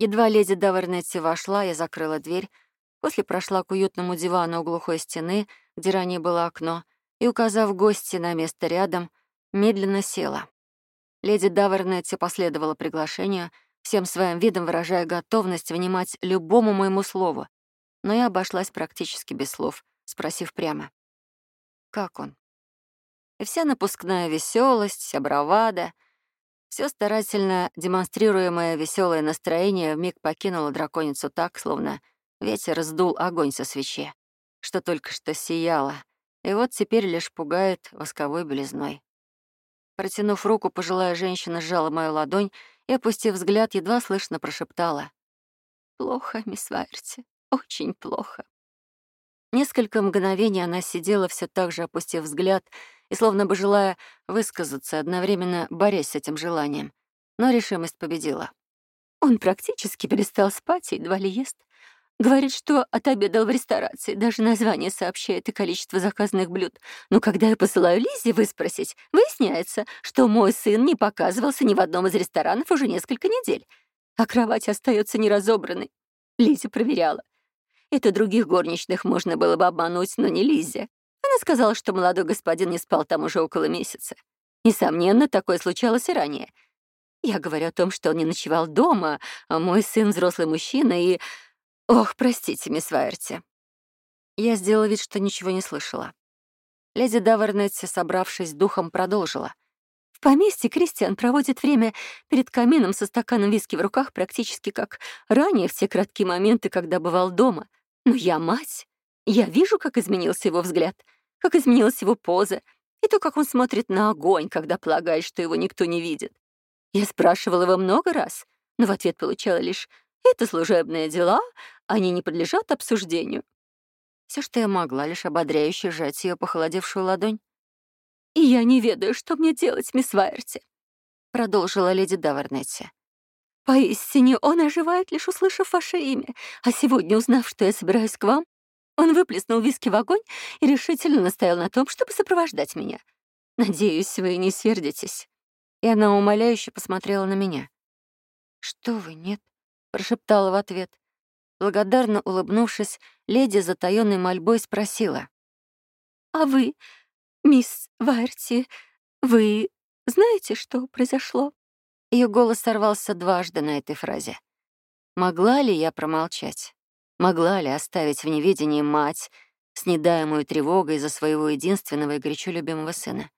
Едва леди Давернетти вошла, я закрыла дверь, после прошла к уютному дивану у глухой стены, где ранее было окно, и, указав гости на место рядом, медленно села. Леди Давернетти последовала приглашению, всем своим видом выражая готовность внимать любому моему слову, но я обошлась практически без слов, спросив прямо. «Как он?» И вся напускная веселость, вся бравада, все старательно демонстрируемое веселое настроение вмиг покинуло драконицу так, словно ветер сдул огонь со свечи, что только что сияло, и вот теперь лишь пугает восковой белизной. Протянув руку, пожилая женщина сжала мою ладонь и, опустив взгляд, едва слышно прошептала. «Плохо, мисс Вайерти, очень плохо». Несколько мгновений она сидела все так же, опустив взгляд, и словно бы желая высказаться, одновременно борясь с этим желанием. Но решимость победила. Он практически перестал спать и едва ли ест. Говорит, что отобедал в ресторации, даже название сообщает и количество заказанных блюд. Но когда я посылаю Лизе выспросить, выясняется, что мой сын не показывался ни в одном из ресторанов уже несколько недель, а кровать остается неразобранной. Лизе проверяла. Это других горничных можно было бы обмануть, но не Лизе. Она сказала, что молодой господин не спал там уже около месяца. Несомненно, такое случалось и ранее. Я говорю о том, что он не ночевал дома, а мой сын — взрослый мужчина, и... Ох, простите, мисс Вайерти. Я сделала вид, что ничего не слышала. Леди Давернетти, собравшись духом, продолжила. В поместье Кристиан проводит время перед камином со стаканом виски в руках практически как ранее, в те краткие моменты, когда бывал дома. Но я мать. Я вижу, как изменился его взгляд, как изменилась его поза, и то, как он смотрит на огонь, когда полагает, что его никто не видит. Я спрашивала его много раз, но в ответ получала лишь «это служебные дела, они не подлежат обсуждению». Все, что я могла, лишь ободряюще сжать ее похолодевшую ладонь. «И я не ведаю, что мне делать, мисс Вайерти», — продолжила леди Давернетти. «Поистине он оживает, лишь услышав ваше имя, а сегодня, узнав, что я собираюсь к вам, он выплеснул виски в огонь и решительно настоял на том, чтобы сопровождать меня. Надеюсь, вы не сердитесь. И она умоляюще посмотрела на меня. «Что вы, нет?» — прошептала в ответ. Благодарно улыбнувшись, леди затаённой мольбой спросила. «А вы, мисс Варти, вы знаете, что произошло?» Ее голос сорвался дважды на этой фразе. Могла ли я промолчать? Могла ли оставить в неведении мать, снедаемую тревогой за своего единственного и горячо любимого сына?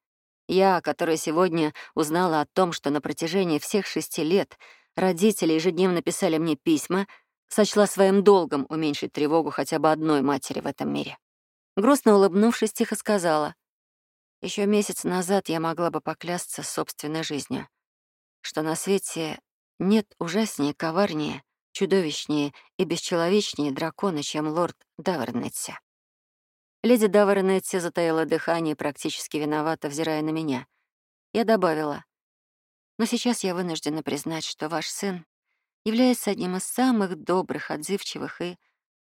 Я, которая сегодня узнала о том, что на протяжении всех шести лет родители ежедневно писали мне письма, сочла своим долгом уменьшить тревогу хотя бы одной матери в этом мире. Грустно улыбнувшись, тихо сказала, еще месяц назад я могла бы поклясться собственной жизнью, что на свете нет ужаснее, коварнее, чудовищнее и бесчеловечнее дракона, чем лорд Давернетти. Леди Давернетти затаила дыхание практически виновата, взирая на меня. Я добавила, «Но сейчас я вынуждена признать, что ваш сын является одним из самых добрых, отзывчивых и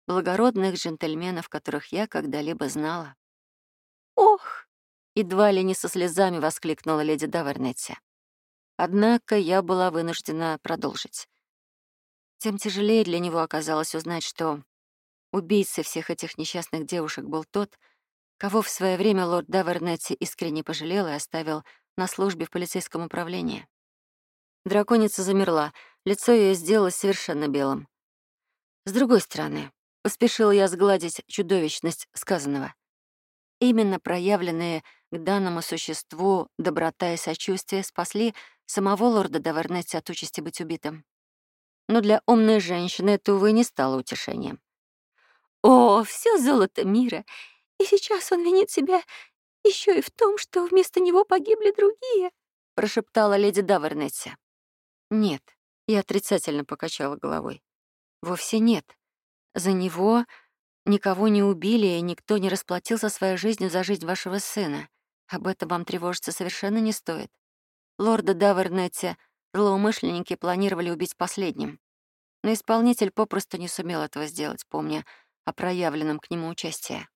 благородных джентльменов, которых я когда-либо знала». «Ох!» — едва ли не со слезами воскликнула леди Давернетти. Однако я была вынуждена продолжить. Тем тяжелее для него оказалось узнать, что убийцей всех этих несчастных девушек был тот, кого в свое время лорд Давернетти искренне пожалел и оставил на службе в полицейском управлении. Драконица замерла, лицо ее сделалось совершенно белым. С другой стороны, поспешила я сгладить чудовищность сказанного. Именно проявленные к данному существу доброта и сочувствие спасли самого лорда Давернетти от участи быть убитым но для умной женщины это, увы, не стало утешением. «О, все золото мира! И сейчас он винит себя еще и в том, что вместо него погибли другие», — прошептала леди Давернетти. «Нет», — я отрицательно покачала головой. «Вовсе нет. За него никого не убили, и никто не расплатился своей жизнью за жизнь вашего сына. Об этом вам тревожиться совершенно не стоит. Лорда Давернетти Злоумышленники планировали убить последним. Но исполнитель попросту не сумел этого сделать, помня о проявленном к нему участии.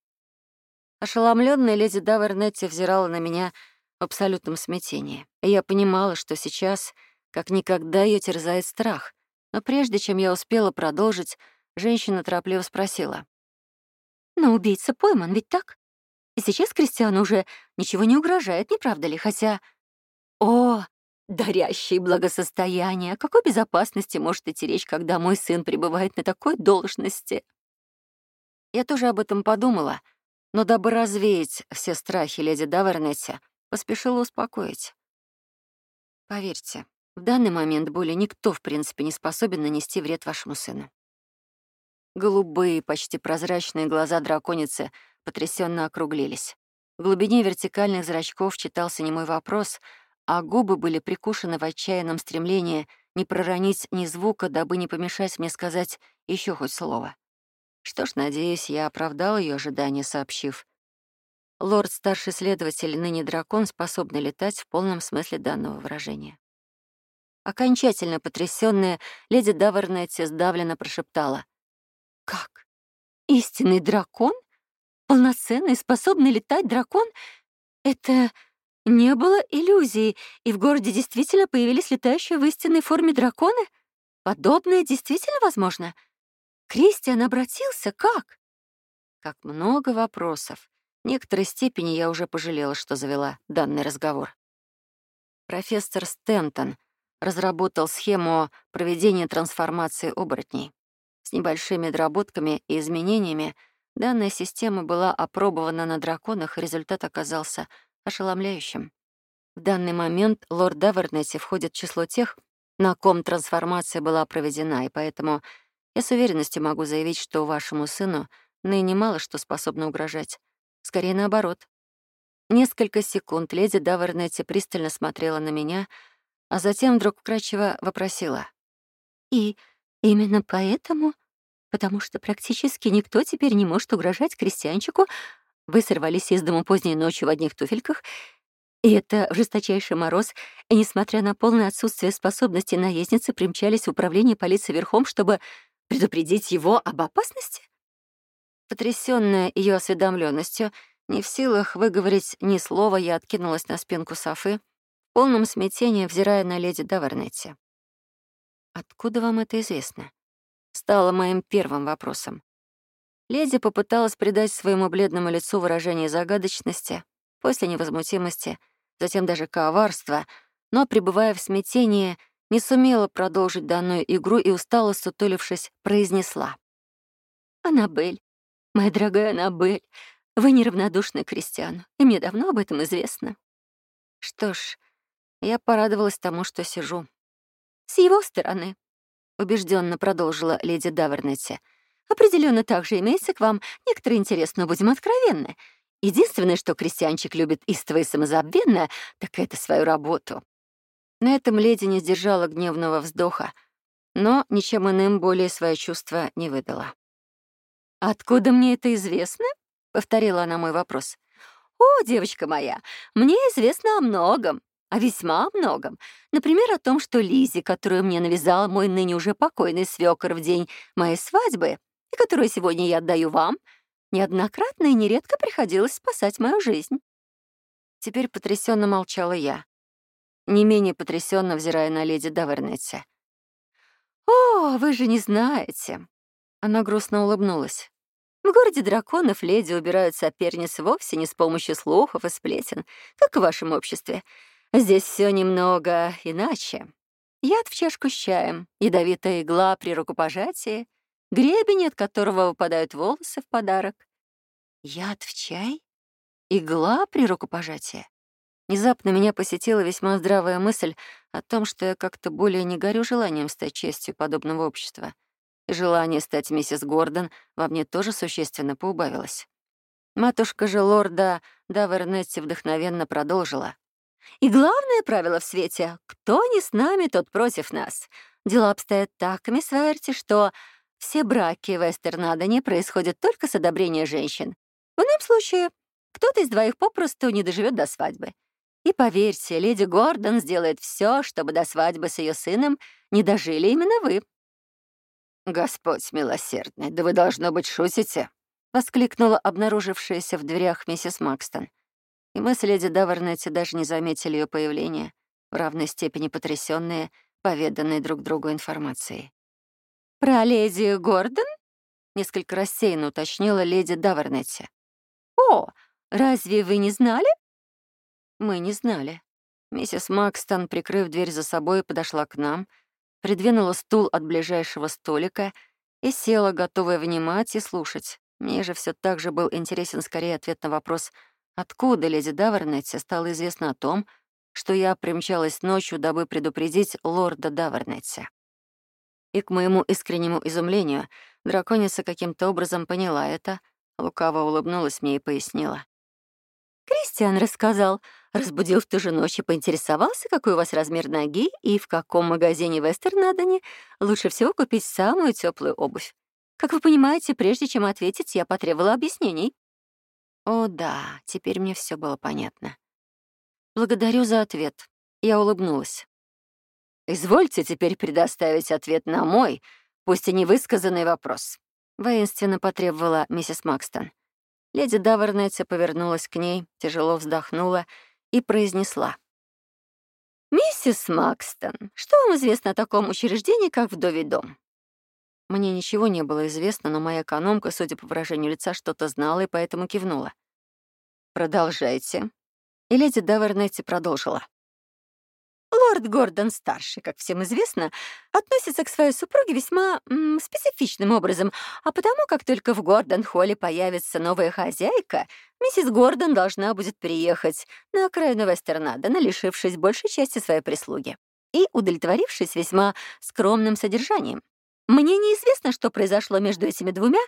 Ошеломленная леди Давернетти взирала на меня в абсолютном смятении. И я понимала, что сейчас, как никогда, ее терзает страх, Но прежде чем я успела продолжить, женщина торопливо спросила. «Но убийца пойман, ведь так? И сейчас Кристиану уже ничего не угрожает, не правда ли? Хотя... О, дарящий благосостояние! О какой безопасности может идти речь, когда мой сын пребывает на такой должности?» Я тоже об этом подумала, но дабы развеять все страхи леди Давернетти, поспешила успокоить. Поверьте, в данный момент более никто, в принципе, не способен нанести вред вашему сыну. Голубые, почти прозрачные глаза драконицы потрясенно округлились. В глубине вертикальных зрачков читался немой вопрос, а губы были прикушены в отчаянном стремлении не проронить ни звука, дабы не помешать мне сказать еще хоть слово. Что ж, надеюсь, я оправдал ее ожидания, сообщив. Лорд-старший следователь, ныне дракон, способный летать в полном смысле данного выражения. Окончательно потрясённая, леди Давернетти сдавленно прошептала. «Как? Истинный дракон? Полноценный, способный летать дракон? Это не было иллюзией, и в городе действительно появились летающие в истинной форме драконы? Подобное действительно возможно?» Кристиан обратился? Как? Как много вопросов. В некоторой степени я уже пожалела, что завела данный разговор. Профессор Стентон разработал схему проведения трансформации оборотней. С небольшими доработками и изменениями данная система была опробована на драконах, и результат оказался ошеломляющим. В данный момент лорд Давернетти входит в число тех, на ком трансформация была проведена, и поэтому я с уверенностью могу заявить, что вашему сыну ныне мало что способно угрожать. Скорее наоборот. Несколько секунд леди Давернетти пристально смотрела на меня, а затем вдруг вкрадчиво вопросила. «И именно поэтому, потому что практически никто теперь не может угрожать крестьянчику, вы сорвались из дома поздней ночью в одних туфельках, и это в жесточайший мороз, и, несмотря на полное отсутствие способности наездницы, примчались в управление полиции верхом, чтобы Предупредить его об опасности? Потрясённая её осведомлённостью, не в силах выговорить ни слова, я откинулась на спинку Софы, в полном смятении взирая на леди Давернетти. «Откуда вам это известно?» Стало моим первым вопросом. Леди попыталась придать своему бледному лицу выражение загадочности, после невозмутимости, затем даже коварства, но, пребывая в смятении, не сумела продолжить данную игру и, устало сутулившись, произнесла. «Аннабель, моя дорогая Аннабель, вы неравнодушны к Кристиану, и мне давно об этом известно». Что ж, я порадовалась тому, что сижу. «С его стороны», — убежденно продолжила леди Давернетти, определенно также имеется к вам некоторый интерес, но будем откровенны. Единственное, что крестьянчик любит истово и самозабвенно, так это свою работу. На этом леди не сдержала гневного вздоха, но ничем иным более свои чувства не выдала. «Откуда мне это известно?» — повторила она мой вопрос. «О, девочка моя, мне известно о многом, о весьма многом. Например, о том, что Лизи, которую мне навязал мой ныне уже покойный свёкор в день моей свадьбы, и которую сегодня я отдаю вам, неоднократно и нередко приходилось спасать мою жизнь». Теперь потрясенно молчала я не менее потрясенно взирая на леди Давернетти. «О, вы же не знаете!» Она грустно улыбнулась. «В городе драконов леди убирают соперниц вовсе не с помощью слухов и сплетен, как в вашем обществе. Здесь все немного иначе. Яд в чашку с чаем, ядовитая игла при рукопожатии, гребень, от которого выпадают волосы в подарок. Яд в чай? Игла при рукопожатии? Внезапно меня посетила весьма здравая мысль о том, что я как-то более не горю желанием стать частью подобного общества. Желание стать миссис Гордон во мне тоже существенно поубавилось. Матушка же лорда Давернетти вдохновенно продолжила. «И главное правило в свете — кто не с нами, тот против нас. Дела обстоят так, мисс Верти, что все браки в Эстернадоне происходят только с одобрения женщин. В ином случае кто-то из двоих попросту не доживет до свадьбы. И поверьте, леди Гордон сделает все, чтобы до свадьбы с ее сыном не дожили именно вы». «Господь милосердный, да вы, должно быть, шутите!» — воскликнула обнаружившаяся в дверях миссис Макстон. И мы с леди Давернетти даже не заметили ее появления, в равной степени потрясённые, поведанной друг другу информацией. «Про леди Гордон?» — несколько рассеянно уточнила леди Давернетти. «О, разве вы не знали?» Мы не знали. Миссис Макстон, прикрыв дверь за собой, подошла к нам, придвинула стул от ближайшего столика и села, готовая внимать и слушать. Мне же все так же был интересен скорее ответ на вопрос, откуда леди Давернетти стало известно о том, что я примчалась ночью, дабы предупредить лорда Давернетти. И к моему искреннему изумлению драконица каким-то образом поняла это, лукаво улыбнулась мне и пояснила. «Кристиан рассказал, разбудил в ту же ночь и поинтересовался, какой у вас размер ноги и в каком магазине в Эстернадоне лучше всего купить самую теплую обувь. Как вы понимаете, прежде чем ответить, я потребовала объяснений». О да, теперь мне все было понятно. Благодарю за ответ. Я улыбнулась. «Извольте теперь предоставить ответ на мой, пусть и невысказанный вопрос», — воинственно потребовала миссис Макстон. Леди Давернетти повернулась к ней, тяжело вздохнула и произнесла. «Миссис Макстон, что вам известно о таком учреждении, как вдовий дом?» Мне ничего не было известно, но моя экономка, судя по выражению лица, что-то знала и поэтому кивнула. «Продолжайте». И леди Давернетти продолжила. Лорд Гордон-старший, как всем известно, относится к своей супруге весьма специфичным образом, а потому, как только в Гордон-холле появится новая хозяйка, миссис Гордон должна будет переехать на окраину Вестернадена, лишившись большей части своей прислуги и удовлетворившись весьма скромным содержанием. Мне неизвестно, что произошло между этими двумя,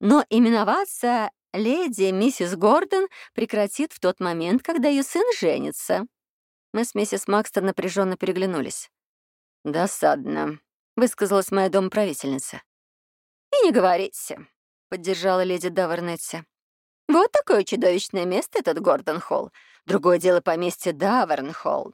но именоваться леди миссис Гордон прекратит в тот момент, когда ее сын женится. Мы с миссис Макстон напряженно переглянулись. «Досадно», — высказалась моя домоправительница. «И не говорите», — поддержала леди Давернетти. «Вот такое чудовищное место этот Гордон-Холл. Другое дело поместье Даверн-Холл.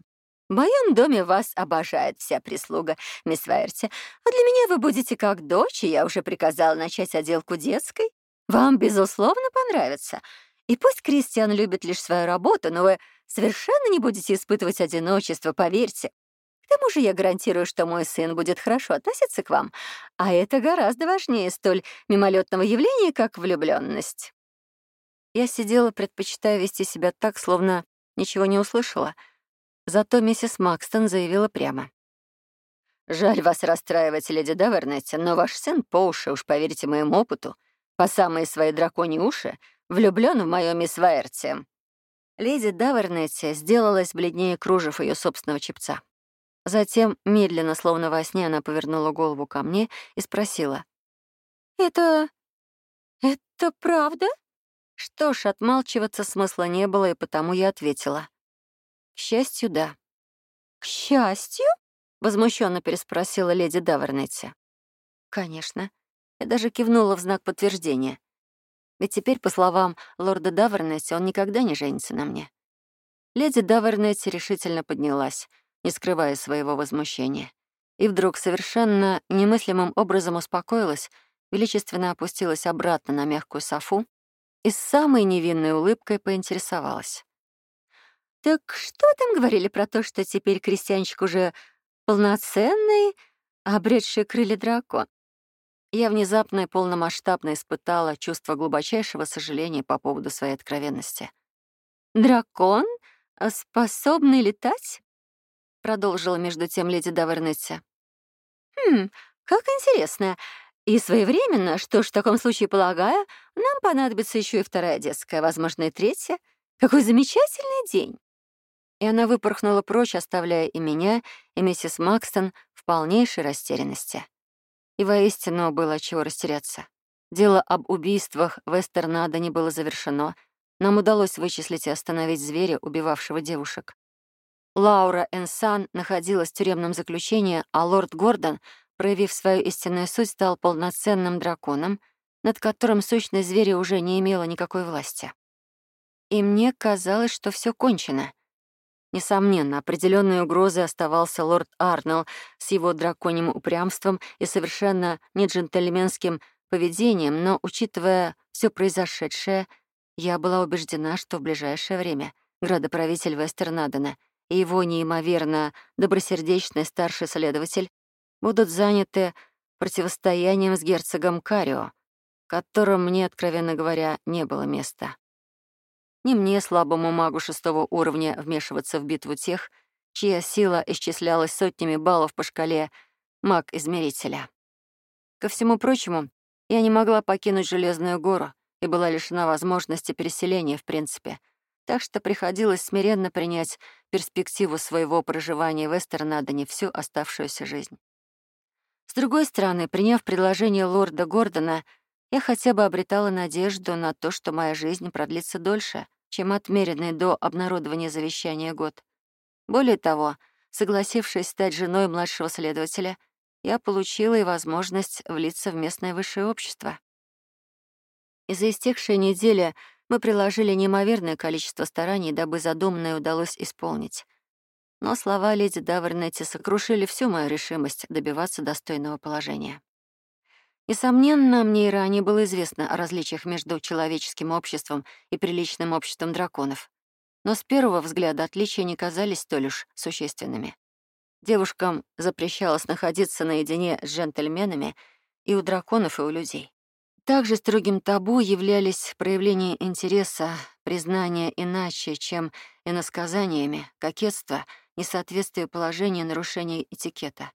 В моем доме вас обожает вся прислуга, мисс Вайерти, а для меня вы будете как дочь, и я уже приказала начать отделку детской. Вам, безусловно, понравится. И пусть Кристиан любит лишь свою работу, но вы совершенно не будете испытывать одиночество, поверьте. К тому же я гарантирую, что мой сын будет хорошо относиться к вам, а это гораздо важнее столь мимолетного явления, как влюбленность. Я сидела, предпочитая вести себя так, словно ничего не услышала. Зато миссис Макстон заявила прямо. «Жаль вас расстраивать, леди Давернетти, но ваш сын по уши, уж поверьте моему опыту, по самые свои драконьи уши, влюблен в мою мисс Ваерти». Леди Давернетти сделалась бледнее кружев ее собственного чепца. Затем, медленно, словно во сне, она повернула голову ко мне и спросила. «Это... это правда?» Что ж, отмалчиваться смысла не было, и потому я ответила. «К счастью, да». «К счастью?» — возмущенно переспросила леди Давернетти. «Конечно». Я даже кивнула в знак подтверждения. Ведь теперь, по словам лорда Давернетти, он никогда не женится на мне. Леди Давернетти решительно поднялась, не скрывая своего возмущения. И вдруг совершенно немыслимым образом успокоилась, величественно опустилась обратно на мягкую софу и с самой невинной улыбкой поинтересовалась. «Так что там говорили про то, что теперь крестьянчик уже полноценный, обретший крылья дракон? Я внезапно и полномасштабно испытала чувство глубочайшего сожаления по поводу своей откровенности. «Дракон, способный летать?» — продолжила между тем леди Давернетти. «Хм, как интересно. И своевременно, что ж, в таком случае, полагаю, нам понадобится еще и вторая детская, возможно, и третья. Какой замечательный день!» И она выпорхнула прочь, оставляя и меня, и миссис Макстон в полнейшей растерянности. И воистину было чего растеряться. Дело об убийствах в Эстернадо не было завершено. Нам удалось вычислить и остановить зверя, убивавшего девушек. Лаура Энсан находилась в тюремном заключении, а лорд Гордон, проявив свою истинную суть, стал полноценным драконом, над которым сущность зверя уже не имела никакой власти. И мне казалось, что все кончено. Несомненно, определенной угрозой оставался лорд Арнелл с его драконьим упрямством и совершенно не джентльменским поведением, но, учитывая все произошедшее, я была убеждена, что в ближайшее время градоправитель Вестернадена и его неимоверно добросердечный старший следователь будут заняты противостоянием с герцогом Карио, в котором мне, откровенно говоря, не было места. Не мне, слабому магу шестого уровня, вмешиваться в битву тех, чья сила исчислялась сотнями баллов по шкале маг-измерителя. Ко всему прочему, я не могла покинуть Железную гору и была лишена возможности переселения, в принципе, так что приходилось смиренно принять перспективу своего проживания в Эстернадоне всю оставшуюся жизнь. С другой стороны, приняв предложение лорда Гордона, я хотя бы обретала надежду на то, что моя жизнь продлится дольше, чем отмеренный до обнародования завещания год. Более того, согласившись стать женой младшего следователя, я получила и возможность влиться в местное высшее общество. И за истекшие недели мы приложили неимоверное количество стараний, дабы задуманное удалось исполнить. Но слова леди Давернетти сокрушили всю мою решимость добиваться достойного положения. Несомненно, мне и ранее было известно о различиях между человеческим обществом и приличным обществом драконов. Но с первого взгляда отличия не казались столь уж существенными. Девушкам запрещалось находиться наедине с джентльменами и у драконов, и у людей. Также строгим табу являлись проявления интереса, признания иначе, чем иносказаниями, кокетство, несоответствие положения, нарушение этикета.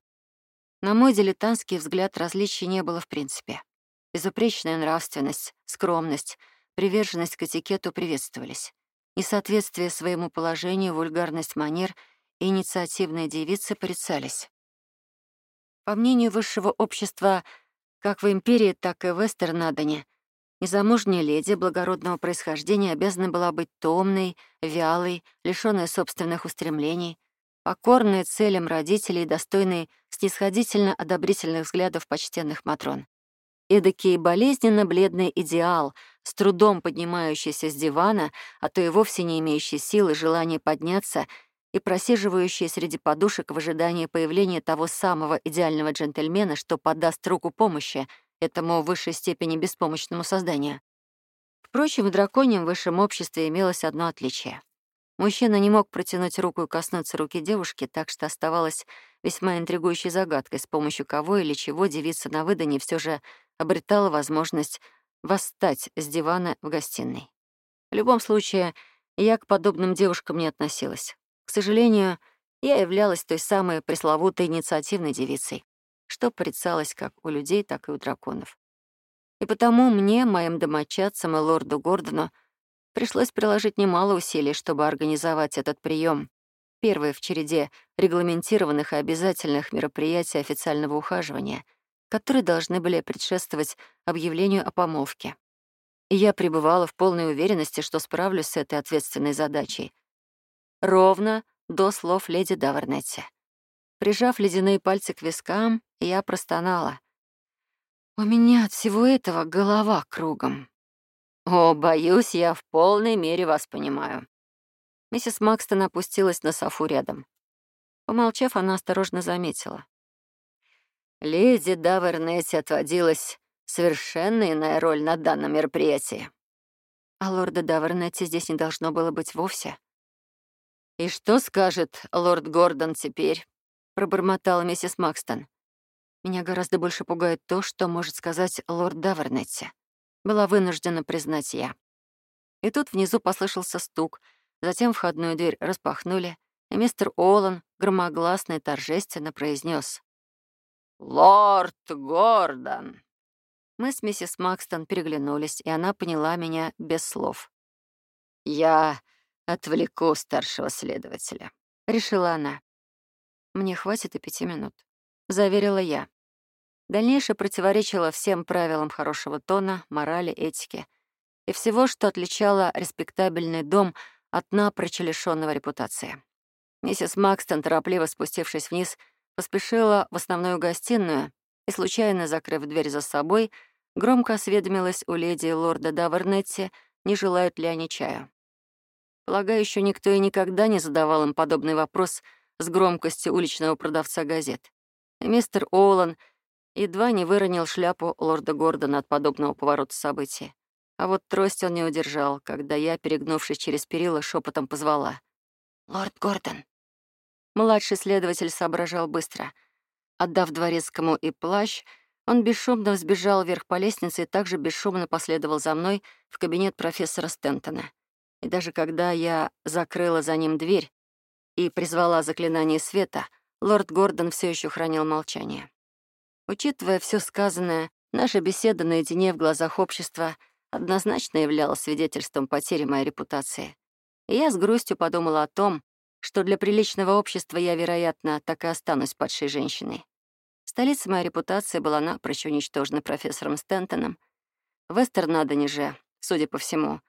На мой дилетантский взгляд различий не было в принципе. Безупречная нравственность, скромность, приверженность к этикету приветствовались. Несоответствие своему положению, вульгарность манер и инициативные девицы порицались. По мнению высшего общества, как в империи, так и в Эстернадоне. Незамужняя леди благородного происхождения обязана была быть томной, вялой, лишённой собственных устремлений, покорной целям родителей и достойной снисходительно одобрительных взглядов почтенных матрон. Эдакий болезненно бледный идеал, с трудом поднимающийся с дивана, а то и вовсе не имеющий силы желания подняться и просиживающие среди подушек в ожидании появления того самого идеального джентльмена, что подаст руку помощи этому в высшей степени беспомощному созданию. Впрочем, в драконьем высшем обществе имелось одно отличие. Мужчина не мог протянуть руку и коснуться руки девушки, так что оставалось весьма интригующей загадкой, с помощью кого или чего девица на выданье все же обретала возможность восстать с дивана в гостиной. В любом случае, я к подобным девушкам не относилась. К сожалению, я являлась той самой пресловутой инициативной девицей, что порицалось как у людей, так и у драконов. И потому мне, моим домочадцам и лорду Гордону пришлось приложить немало усилий, чтобы организовать этот прием, первый в череде регламентированных и обязательных мероприятий официального ухаживания, которые должны были предшествовать объявлению о помолвке. И я пребывала в полной уверенности, что справлюсь с этой ответственной задачей — ровно до слов леди Давернетти. Прижав ледяные пальцы к вискам, я простонала. «У меня от всего этого голова кругом». «О, боюсь, я в полной мере вас понимаю». Миссис Макстон опустилась на софу рядом. Помолчав, она осторожно заметила. «Леди Давернетти отводилась совершенно иная роль на данном мероприятии». «А лорда Давернетти здесь не должно было быть вовсе», «И что скажет лорд Гордон теперь?» — пробормотала миссис Макстон. «Меня гораздо больше пугает то, что может сказать лорд Давернетти», — была вынуждена признать я. И тут внизу послышался стук, затем входную дверь распахнули, и мистер Олан громогласно и торжественно произнес: «Лорд Гордон!» Мы с миссис Макстон переглянулись, и она поняла меня без слов. «Я «Отвлеку старшего следователя», — решила она. «Мне хватит и пяти минут», — заверила я. Дальнейшее противоречило всем правилам хорошего тона, морали, этики и всего, что отличало респектабельный дом от напрочь лишённого репутации. Миссис Макстон, торопливо спустившись вниз, поспешила в основную гостиную и, случайно закрыв дверь за собой, громко осведомилась у леди и лорда Давернетти, не желают ли они чаю. Полагаю, еще никто и никогда не задавал им подобный вопрос с громкостью уличного продавца газет. И мистер Олан едва не выронил шляпу лорда Гордона от подобного поворота событий. А вот трость он не удержал, когда я, перегнувшись через перила, шепотом позвала. «Лорд Гордон». Младший следователь соображал быстро. Отдав дворецкому и плащ, Он бесшумно взбежал вверх по лестнице и также бесшумно последовал за мной в кабинет профессора Стентона. И даже когда я закрыла за ним дверь и призвала заклинание света, лорд Гордон все еще хранил молчание. Учитывая все сказанное, наша беседа наедине в глазах общества однозначно являлась свидетельством потери моей репутации. И я с грустью подумала о том, что для приличного общества я, вероятно, так и останусь падшей женщиной. Столица моей репутации была напрочь уничтожена профессором Стентоном. В Эстернадоне же, судя по всему,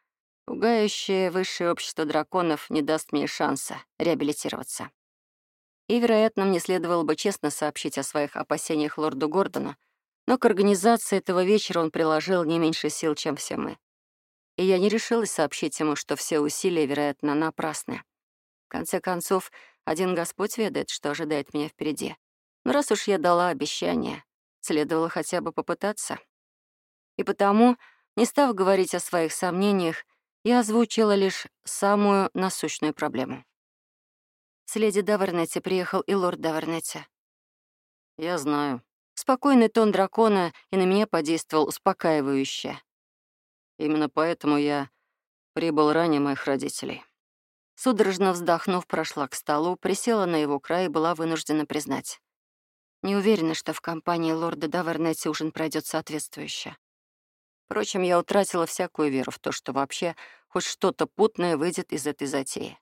пугающее высшее общество драконов не даст мне шанса реабилитироваться. И, вероятно, мне следовало бы честно сообщить о своих опасениях лорду Гордону, но к организации этого вечера он приложил не меньше сил, чем все мы. И я не решилась сообщить ему, что все усилия, вероятно, напрасны. В конце концов, один Господь ведает, что ожидает меня впереди. Но раз уж я дала обещание, следовало хотя бы попытаться. И потому, не став говорить о своих сомнениях, я озвучила лишь самую насущную проблему. С леди Давернетти приехал и лорд Давернетти. «Я знаю». Спокойный тон дракона и на меня подействовал успокаивающе. Именно поэтому я прибыл ранее моих родителей. Судорожно вздохнув, прошла к столу, присела на его край и была вынуждена признать. Не уверена, что в компании лорда Давернетти ужин пройдет соответствующе. Впрочем, я утратила всякую веру в то, что вообще хоть что-то путное выйдет из этой затеи.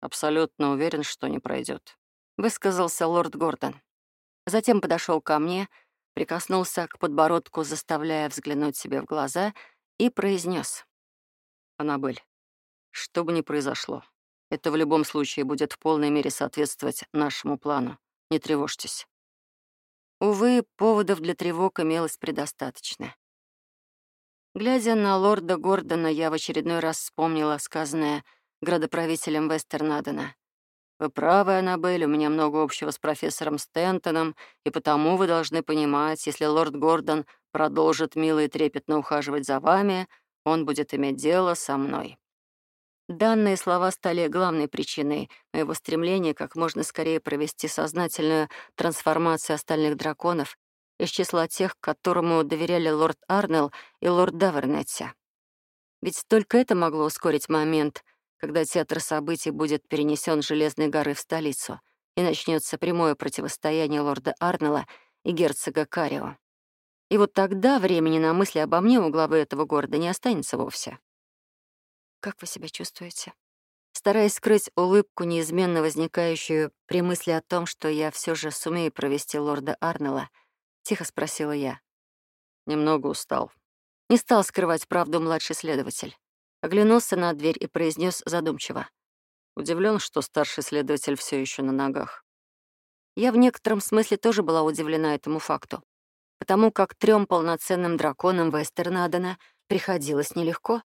«Абсолютно уверен, что не пройдет, высказался лорд Гордон. Затем подошел ко мне, прикоснулся к подбородку, заставляя взглянуть себе в глаза, и произнес: «Аннабель, что бы ни произошло, это в любом случае будет в полной мере соответствовать нашему плану. Не тревожьтесь. Увы, поводов для тревог имелось предостаточно. Глядя на лорда Гордона, я в очередной раз вспомнила сказанное градоправителем Вестернадена. «Вы правы, Аннабель, у меня много общего с профессором Стентоном, и потому вы должны понимать, если лорд Гордон продолжит мило и трепетно ухаживать за вами, он будет иметь дело со мной». Данные слова стали главной причиной моего стремления как можно скорее провести сознательную трансформацию остальных драконов из числа тех, которому доверяли лорд Арнелл и лорд Давернетти. Ведь только это могло ускорить момент, когда театр событий будет перенесен Железной горы в столицу, и начнется прямое противостояние лорда Арнелла и герцога Карио. И вот тогда времени на мысли обо мне у главы этого города не останется вовсе. Как вы себя чувствуете?» Стараясь скрыть улыбку, неизменно возникающую при мысли о том, что я все же сумею провести лорда Арнелла, тихо спросила я. Немного устал. Не стал скрывать правду младший следователь. Оглянулся на дверь и произнес задумчиво. Удивлен, что старший следователь все еще на ногах. Я в некотором смысле тоже была удивлена этому факту, потому как трем полноценным драконам Вестернадена приходилось нелегко.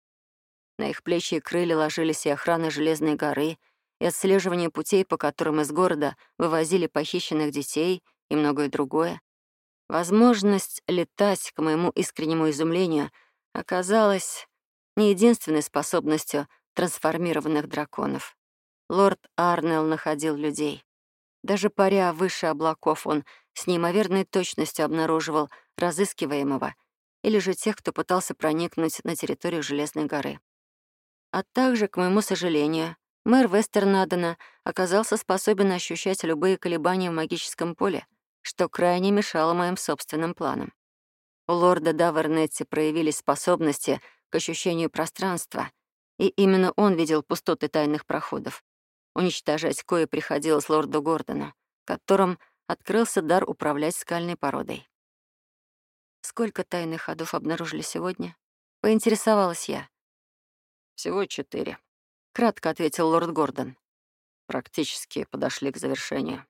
На их плечи и крылья ложились и охрана Железной горы, и отслеживание путей, по которым из города вывозили похищенных детей и многое другое. Возможность летать, к моему искреннему изумлению, оказалась не единственной способностью трансформированных драконов. Лорд Арнелл находил людей. Даже паря выше облаков, он с неимоверной точностью обнаруживал разыскиваемого или же тех, кто пытался проникнуть на территорию Железной горы. А также, к моему сожалению, мэр Вестернадена оказался способен ощущать любые колебания в магическом поле, что крайне мешало моим собственным планам. У лорда Давернетти проявились способности к ощущению пространства, и именно он видел пустоты тайных проходов. Уничтожать кое приходилось лорду Гордону, которым открылся дар управлять скальной породой. Сколько тайных ходов обнаружили сегодня? Поинтересовалась я. «Всего четыре», — кратко ответил лорд Гордон. Практически подошли к завершению.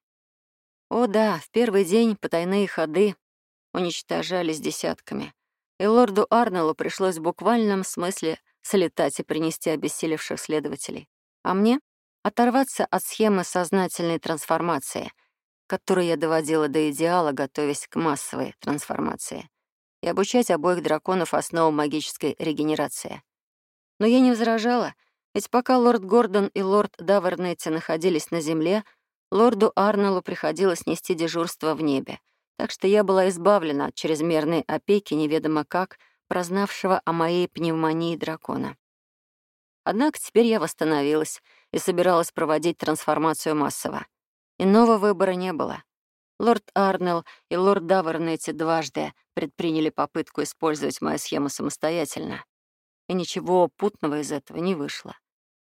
О да, в первый день потайные ходы уничтожались десятками, и лорду Арнеллу пришлось в буквальном смысле слетать и принести обессилевших следователей. А мне — оторваться от схемы сознательной трансформации, которую я доводила до идеала, готовясь к массовой трансформации, и обучать обоих драконов основам магической регенерации. Но я не возражала, ведь пока лорд Гордон и лорд Давернетти находились на земле, лорду Арнеллу приходилось нести дежурство в небе, Так что я была избавлена от чрезмерной опеки неведомо как, прознавшего о моей пневмонии дракона. Однако теперь я восстановилась и собиралась проводить трансформацию массово. Иного выбора не было. Лорд Арнелл и лорд Давернетти дважды предприняли попытку использовать мою схему самостоятельно, и ничего путного из этого не вышло.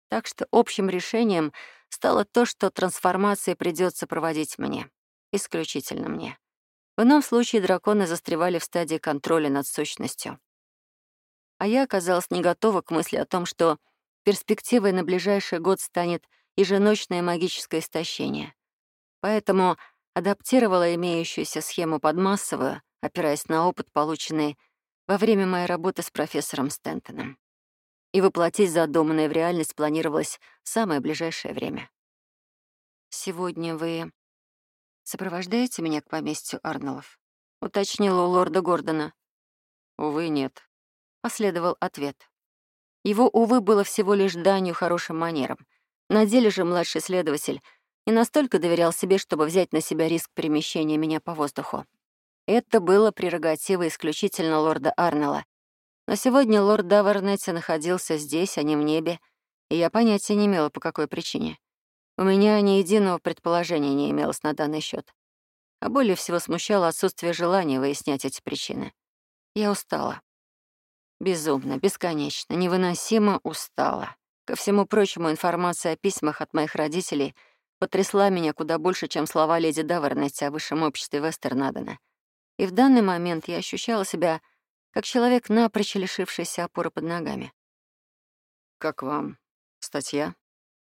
Так что общим решением стало то, что трансформации придется проводить мне, исключительно мне. В ином случае драконы застревали в стадии контроля над сущностью. А я оказалась не готова к мысли о том, что перспективой на ближайший год станет еженочное магическое истощение. Поэтому адаптировала имеющуюся схему под массовую, опираясь на опыт, полученный во время моей работы с профессором Стентоном. И воплотить задуманное в реальность планировалось в самое ближайшее время. «Сегодня вы сопровождаете меня к поместью Арнолов?» — уточнила у лорда Гордона. «Увы, нет», — последовал ответ. Его, увы, было всего лишь данью хорошим манерам. На деле же младший следователь не настолько доверял себе, чтобы взять на себя риск перемещения меня по воздуху. Это было прерогативой исключительно лорда Арнелла. Но сегодня лорд Даварнетти находился здесь, а не в небе, и я понятия не имела, по какой причине. У меня ни единого предположения не имелось на данный счет. А более всего смущало отсутствие желания выяснять эти причины. Я устала. Безумно, бесконечно, невыносимо устала. Ко всему прочему, информация о письмах от моих родителей потрясла меня куда больше, чем слова леди Давернетти о высшем обществе Вестернадена. И в данный момент я ощущала себя как человек, напрочь лишившийся опоры под ногами. «Как вам статья?»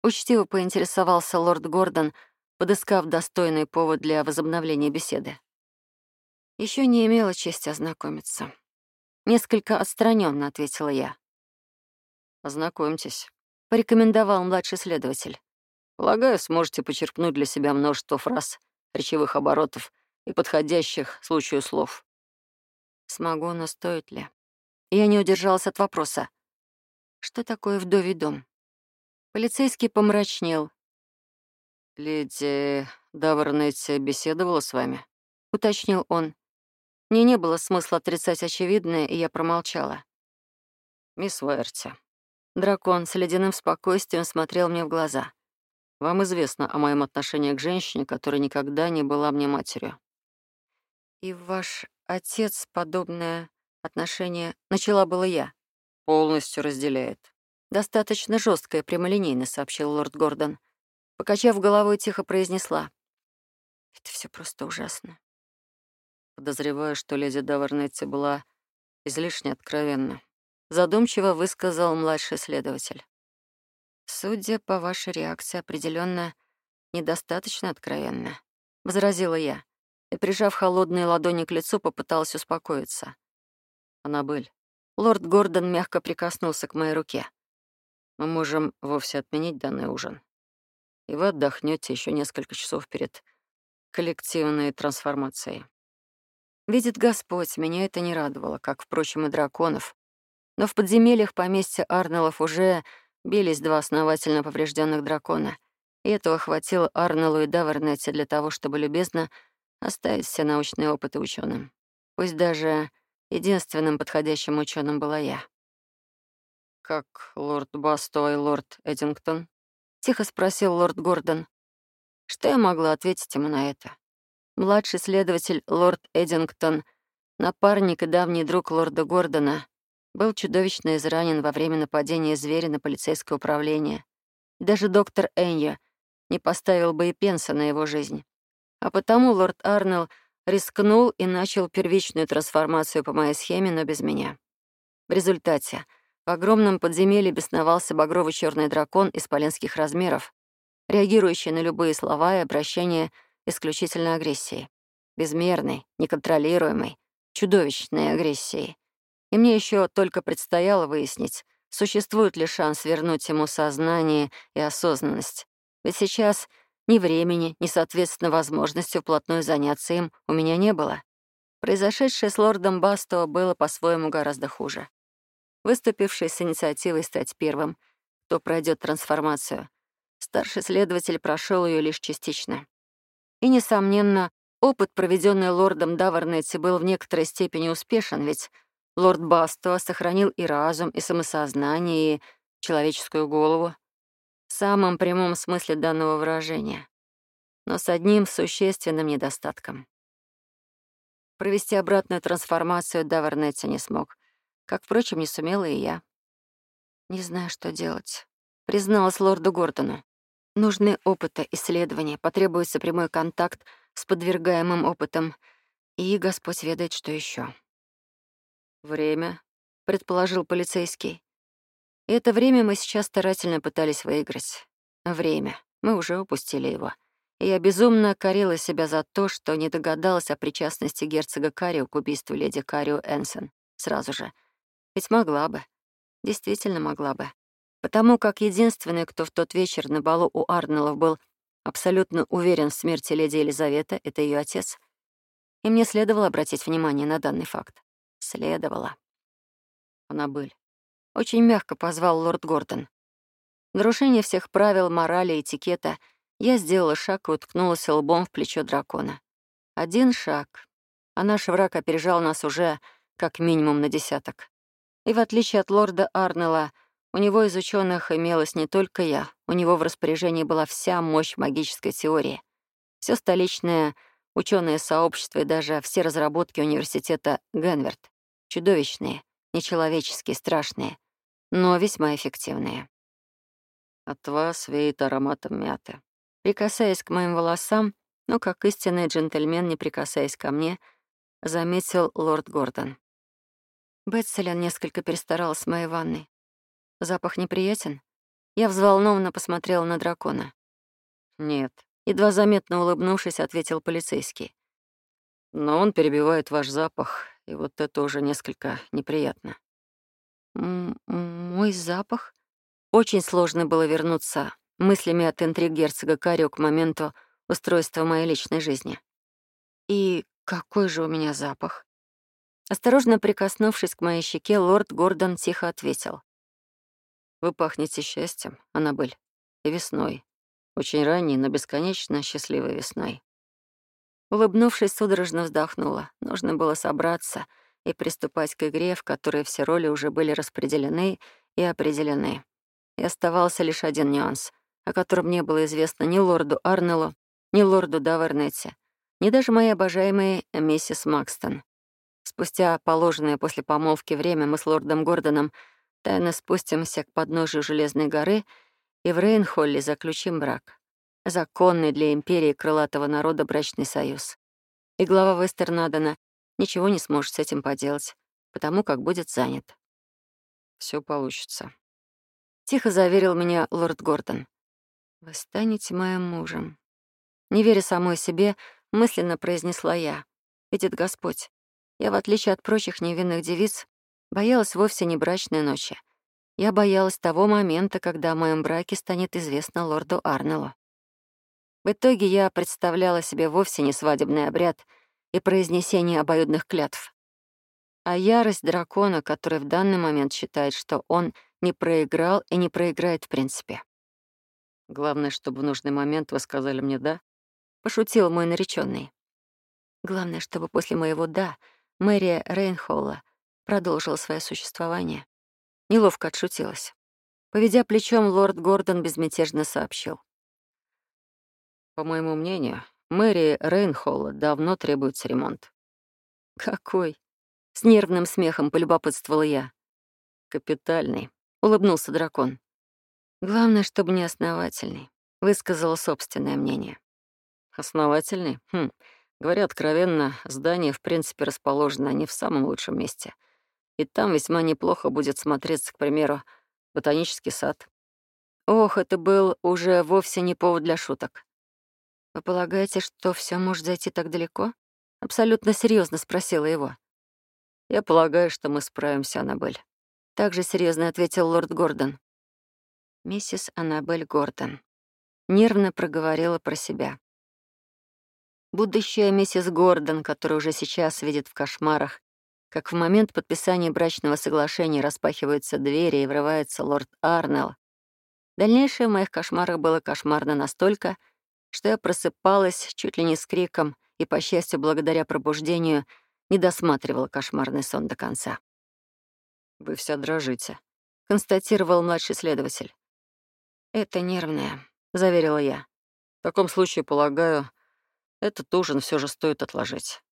Учтиво поинтересовался лорд Гордон, подыскав достойный повод для возобновления беседы. Еще не имела чести ознакомиться. Несколько отстраненно ответила я. «Ознакомьтесь», — порекомендовал младший следователь. «Полагаю, сможете почерпнуть для себя множество фраз, речевых оборотов и подходящих случаю слов». Смогу, но стоит ли? Я не удержалась от вопроса. Что такое вдовий дом? Полицейский помрачнел. «Леди Давернетти беседовала с вами?» — уточнил он. Мне не было смысла отрицать очевидное, и я промолчала. «Мисс Уэрти». Дракон с ледяным спокойствием смотрел мне в глаза. «Вам известно о моем отношении к женщине, которая никогда не была мне матерью». «И ваш отец подобное отношение...» Начала было я. «Полностью разделяет». «Достаточно жестко и прямолинейно», — сообщил лорд Гордон. Покачав головой, тихо произнесла. «Это все просто ужасно. Подозреваю, что леди Даварнетти была излишне откровенна. Задумчиво высказал младший следователь. «Судя по вашей реакции, определенно недостаточно откровенно», — возразила я, и, прижав холодные ладони к лицу, попыталась успокоиться. «Аннабель». Лорд Гордон мягко прикоснулся к моей руке. «Мы можем вовсе отменить данный ужин. И вы отдохнете еще несколько часов перед коллективной трансформацией. Видит Господь, меня это не радовало, как, впрочем, и драконов. Но в подземельях поместья Арнеллов уже бились два основательно поврежденных дракона, и этого хватило Арнеллу и Давернете для того, чтобы любезно оставить все научные опыты ученым. Пусть даже единственным подходящим ученым была я. «Как лорд Басто и лорд Эдингтон?» — тихо спросил лорд Гордон. Что я могла ответить ему на это? Младший следователь лорд Эдингтон, напарник и давний друг лорда Гордона, был чудовищно изранен во время нападения зверя на полицейское управление. даже доктор Энья не поставил бы и пенса на его жизнь. А потому лорд Арнелл рискнул и начал первичную трансформацию по моей схеме, но без меня. В результате в огромном подземелье бесновался багрово черный дракон исполинских размеров, реагирующий на любые слова и обращения — исключительно агрессией. Безмерной, неконтролируемой, чудовищной агрессией. И мне еще только предстояло выяснить, существует ли шанс вернуть ему сознание и осознанность. Ведь сейчас ни времени, ни, соответственно, возможности вплотную заняться им у меня не было. Произошедшее с лордом Басто было по-своему гораздо хуже. Выступивший с инициативой стать первым, кто пройдет трансформацию, старший следователь прошел ее лишь частично. И, несомненно, опыт, проведенный лордом Давернетти, был в некоторой степени успешен, ведь лорд Бастуа сохранил и разум, и самосознание, и человеческую голову в самом прямом смысле данного выражения, но с одним существенным недостатком. Провести обратную трансформацию Давернетти не смог, как, впрочем, не сумела и я. «Не знаю, что делать», — призналась лорду Гордону. «Нужны опыты, исследования, потребуется прямой контакт с подвергаемым опытом, и Господь ведает, что еще. «Время», — предположил полицейский. И это время мы сейчас старательно пытались выиграть. Время. Мы уже упустили его. И я безумно корила себя за то, что не догадалась о причастности герцога Карио к убийству леди Карио Энсон сразу же. Ведь могла бы действительно могла бы. Потому как единственный, кто в тот вечер на балу у Арнеллов был абсолютно уверен в смерти леди Елизаветы, это ее отец. И мне следовало обратить внимание на данный факт. Следовало. Аннабель. Очень мягко позвал лорд Гордон. нарушение всех правил, морали, этикета я сделала шаг и уткнулась лбом в плечо дракона. Один шаг. А наш враг опережал нас уже как минимум на десяток. И в отличие от лорда Арнелла, у него из ученых имелась не только я, у него в распоряжении была вся мощь магической теории. Все столичное ученое сообщество и даже все разработки университета Генверт. Чудовищные, нечеловеческие, страшные, но весьма эффективные. От вас веет ароматом мяты. Прикасаясь к моим волосам, но как истинный джентльмен, не прикасаясь ко мне, заметил лорд Гордон. Бетселен несколько перестаралась с моей ванной. Запах неприятен? Я взволнованно посмотрела на дракона. «Нет», — едва заметно улыбнувшись, ответил полицейский. «Но он перебивает ваш запах, и вот это уже несколько неприятно». М «Мой запах?» Очень сложно было вернуться мыслями от интриг герцога Карио к моменту устройства моей личной жизни. «И какой же у меня запах?» Осторожно прикоснувшись к моей щеке, лорд Гордон тихо ответил. «Вы пахнете счастьем, Аннабель, и весной. Очень ранней, но бесконечно счастливой весной». Улыбнувшись, судорожно вздохнула. Нужно было собраться и приступать к игре, в которой все роли уже были распределены и определены. И оставался лишь один нюанс, о котором не было известно ни лорду Арнеллу, ни лорду Давернетти, ни даже моей обожаемой миссис Макстон. Спустя положенное после помолвки время мы с лордом Гордоном тайно спустимся к подножию Железной горы и в Рейнхолле заключим брак. Законный для империи крылатого народа брачный союз. И глава Вестернадена ничего не сможет с этим поделать, потому как будет занят. Все получится. Тихо заверил меня лорд Гордон. «Вы станете моим мужем». Не веря самой себе, мысленно произнесла я. «Видит Господь, я, в отличие от прочих невинных девиц, боялась вовсе не брачной ночи. Я боялась того момента, когда о моем браке станет известно лорду Арнеллу. В итоге я представляла себе вовсе не свадебный обряд и произнесение обоюдных клятв, а ярость дракона, который в данный момент считает, что он не проиграл и не проиграет в принципе. «Главное, чтобы в нужный момент вы сказали мне «да», — пошутил мой нареченный. «Главное, чтобы после моего «да» Мэрия Рейнхолла продолжила свое существование. Неловко отшутилась. Поведя плечом, лорд Гордон безмятежно сообщил. «По моему мнению, Мэри Рейнхолла давно требуется ремонт». «Какой?» — с нервным смехом полюбопытствовала я. «Капитальный», — улыбнулся дракон. «Главное, чтобы не основательный», — высказала собственное мнение. «Основательный? Хм, Говоря откровенно, здание, в принципе, расположено не в самом лучшем месте. И там весьма неплохо будет смотреться, к примеру, ботанический сад. Ох, это был уже вовсе не повод для шуток. «Вы полагаете, что все может зайти так далеко?» Абсолютно серьезно спросила его. «Я полагаю, что мы справимся, Аннабель». Также серьезно ответил лорд Гордон. Миссис Аннабель Гордон. Нервно проговорила про себя. Будущая миссис Гордон, которая уже сейчас видит в кошмарах, как в момент подписания брачного соглашения распахиваются двери и врывается лорд Арнелл. Дальнейшее в моих кошмарах было кошмарно настолько, что я просыпалась чуть ли не с криком и, по счастью, благодаря пробуждению, не досматривала кошмарный сон до конца. «Вы вся дрожите», — констатировал младший следователь. «Это нервное», — заверила я. «В таком случае, полагаю, этот ужин все же стоит отложить».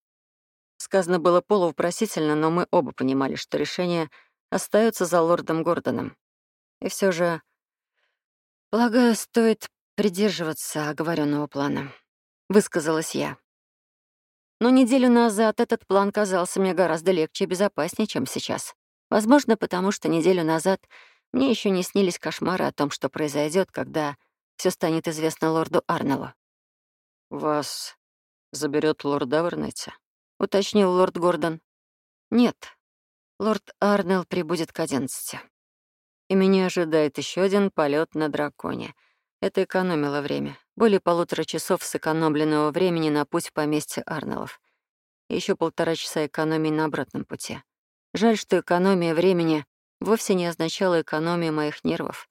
Сказано было полувопросительно, но мы оба понимали, что решение остается за лордом Гордоном. И все же, полагаю, стоит придерживаться оговоренного плана, высказалась я. Но неделю назад этот план казался мне гораздо легче и безопаснее, чем сейчас. Возможно, потому что неделю назад мне еще не снились кошмары о том, что произойдет, когда все станет известно лорду Арнеллу. «Вас заберет лорд Авернетти?» — уточнил лорд Гордон. «Нет, лорд Арнелл прибудет к одиннадцати. И меня ожидает еще один полет на драконе. Это экономило время. Более полутора часов сэкономленного времени на путь в поместье Арнеллов. Еще полтора часа экономии на обратном пути. Жаль, что экономия времени вовсе не означала экономию моих нервов.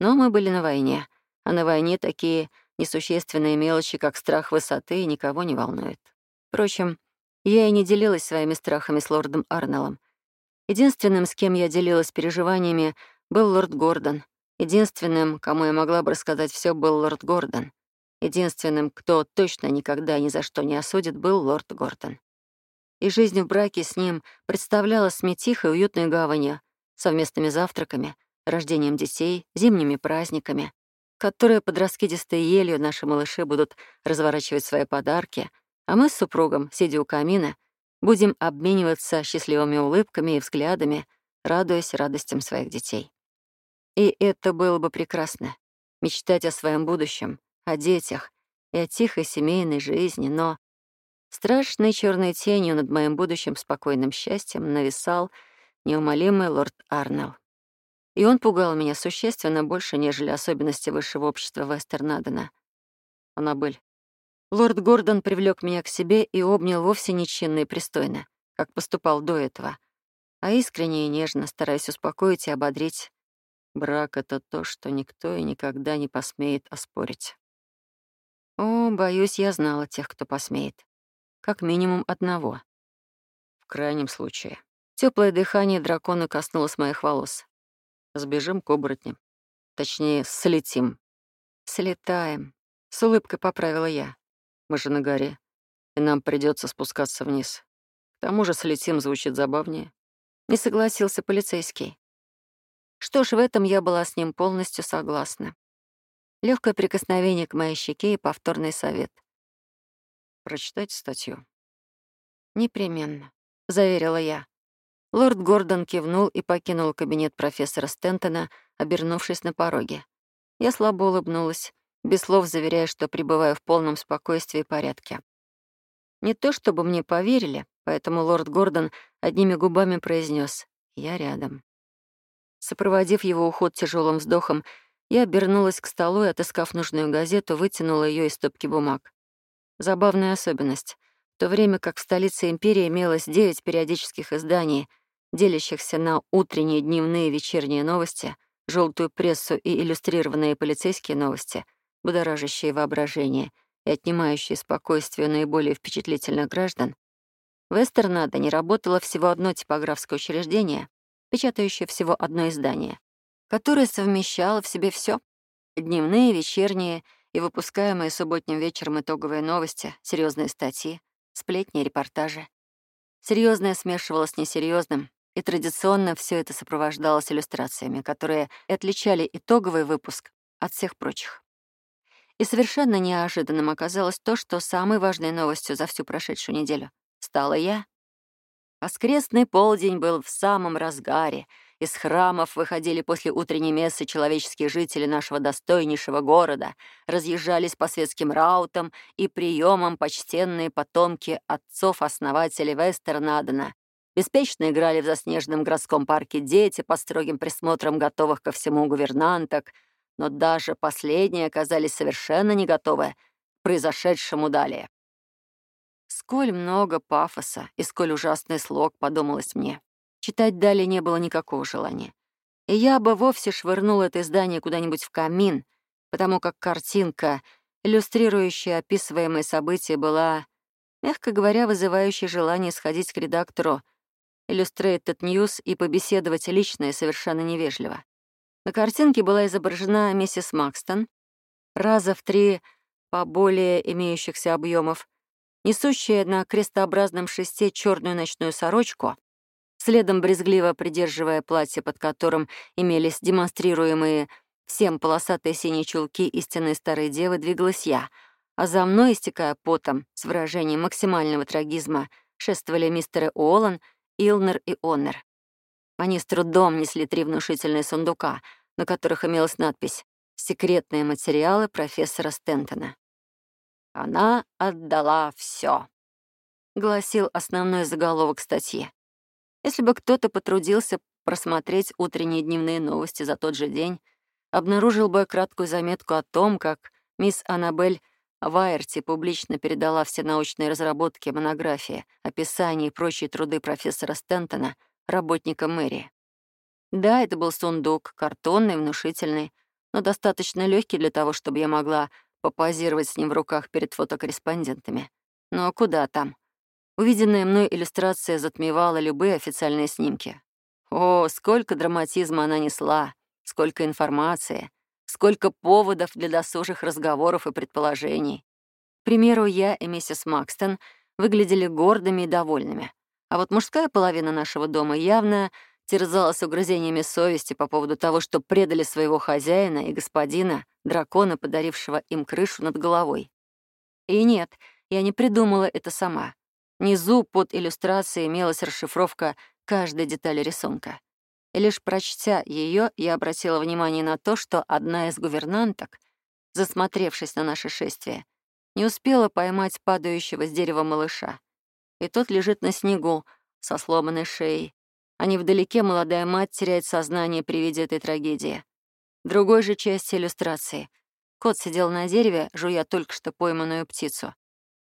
Но мы были на войне, а на войне такие несущественные мелочи, как страх высоты, никого не волнуют. Впрочем, я и не делилась своими страхами с лордом Арнеллом. Единственным, с кем я делилась переживаниями, был лорд Гордон. Единственным, кому я могла бы рассказать все, был лорд Гордон. Единственным, кто точно никогда ни за что не осудит, был лорд Гордон. И жизнь в браке с ним представлялась мне тихой, уютной гаванью, совместными завтраками, рождением детей, зимними праздниками, которые под раскидистой елью наши малыши будут разворачивать свои подарки — а мы с супругом, сидя у камина, будем обмениваться счастливыми улыбками и взглядами, радуясь радостям своих детей. И это было бы прекрасно — мечтать о своем будущем, о детях и о тихой семейной жизни, но страшной черной тенью над моим будущим спокойным счастьем нависал неумолимый лорд Арнелл. И он пугал меня существенно больше, нежели особенности высшего общества Вестернадена. Аннабель, Лорд Гордон привлек меня к себе и обнял вовсе нечинно и пристойно, как поступал до этого, а искренне и нежно, стараясь успокоить и ободрить. Брак — это то, что никто и никогда не посмеет оспорить. О, боюсь, я знала тех, кто посмеет. Как минимум одного. В крайнем случае. Теплое дыхание дракона коснулось моих волос. Сбежим к оборотням. Точнее, слетим. Слетаем. С улыбкой поправила я. Мы же на горе, и нам придется спускаться вниз. К тому же слетим звучит забавнее. Не согласился полицейский. Что ж, в этом я была с ним полностью согласна. Легкое прикосновение к моей щеке и повторный совет. «Прочитайте статью». «Непременно», — заверила я. Лорд Гордон кивнул и покинул кабинет профессора Стентона, обернувшись на пороге. Я слабо улыбнулась без слов заверяя, что пребываю в полном спокойствии и порядке. Не то чтобы мне поверили, поэтому лорд Гордон одними губами произнес: «Я рядом». Сопроводив его уход тяжелым вздохом, я обернулась к столу и, отыскав нужную газету, вытянула ее из стопки бумаг. Забавная особенность. В то время как в столице империи имелось девять периодических изданий, делящихся на утренние, дневные, вечерние новости, желтую прессу и иллюстрированные полицейские новости — будоражащие воображение и отнимающие спокойствие наиболее впечатлительных граждан, в Эстернадо работало всего одно типографское учреждение, печатающее всего одно издание, которое совмещало в себе все — дневные, вечерние и выпускаемые субботним вечером итоговые новости, серьезные статьи, сплетни и репортажи. Серьезное смешивалось с несерьезным, и традиционно все это сопровождалось иллюстрациями, которые отличали итоговый выпуск от всех прочих. И совершенно неожиданным оказалось то, что самой важной новостью за всю прошедшую неделю стала я. Воскресный полдень был в самом разгаре. Из храмов выходили после утренней мессы человеческие жители нашего достойнейшего города, разъезжались по светским раутам и приемам почтенные потомки отцов-основателей Вестернадена, беспечно играли в заснеженном городском парке дети под строгим присмотром готовых ко всему гувернанток — но даже последние оказались совершенно не готовы к произошедшему далее. Сколь много пафоса и сколь ужасный слог, подумалось мне. Читать далее не было никакого желания. И я бы вовсе швырнул это издание куда-нибудь в камин, потому как картинка, иллюстрирующая описываемые события, была мягко говоря, вызывающий желание сходить к редактору Illustrated News и побеседовать лично и совершенно невежливо. На картинке была изображена миссис Макстон, раза в три по более имеющихся объемов, несущая на крестообразном шесте черную ночную сорочку, следом брезгливо придерживая платье, под которым имелись демонстрируемые всем полосатые синие чулки истинной старой девы, двигалась я, а за мной, истекая потом, с выражением максимального трагизма, шествовали мистеры Уоллен, Илнер и Оннер. Они с трудом несли три внушительные сундука, на которых имелась надпись «Секретные материалы профессора Стентона». «Она отдала все, гласил основной заголовок статьи. Если бы кто-то потрудился просмотреть утренние дневные новости за тот же день, обнаружил бы краткую заметку о том, как мисс Аннабель Вайерти публично передала все научные разработки, монографии, описания и прочие труды профессора Стентона работникам мэрии. Да, это был сундук, картонный, внушительный, но достаточно легкий для того, чтобы я могла попозировать с ним в руках перед фотокорреспондентами. Но куда там? Увиденная мной иллюстрация затмевала любые официальные снимки. О, сколько драматизма она несла, сколько информации, сколько поводов для досужих разговоров и предположений. К примеру, я и миссис Макстон выглядели гордыми и довольными, а вот мужская половина нашего дома явно терзалась угрызениями совести по поводу того, что предали своего хозяина и господина, дракона, подарившего им крышу над головой. И нет, я не придумала это сама. Внизу под иллюстрацией имелась расшифровка каждой детали рисунка. Лишь прочтя ее, я обратила внимание на то, что одна из гувернанток, засмотревшись на наше шествие, не успела поймать падающего с дерева малыша. И тот лежит на снегу, со сломанной шеей. А невдалеке молодая мать теряет сознание при виде этой трагедии. Другой же части иллюстрации кот сидел на дереве, жуя только что пойманную птицу